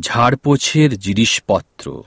ঝাড়পোছের জিনিসপত্র।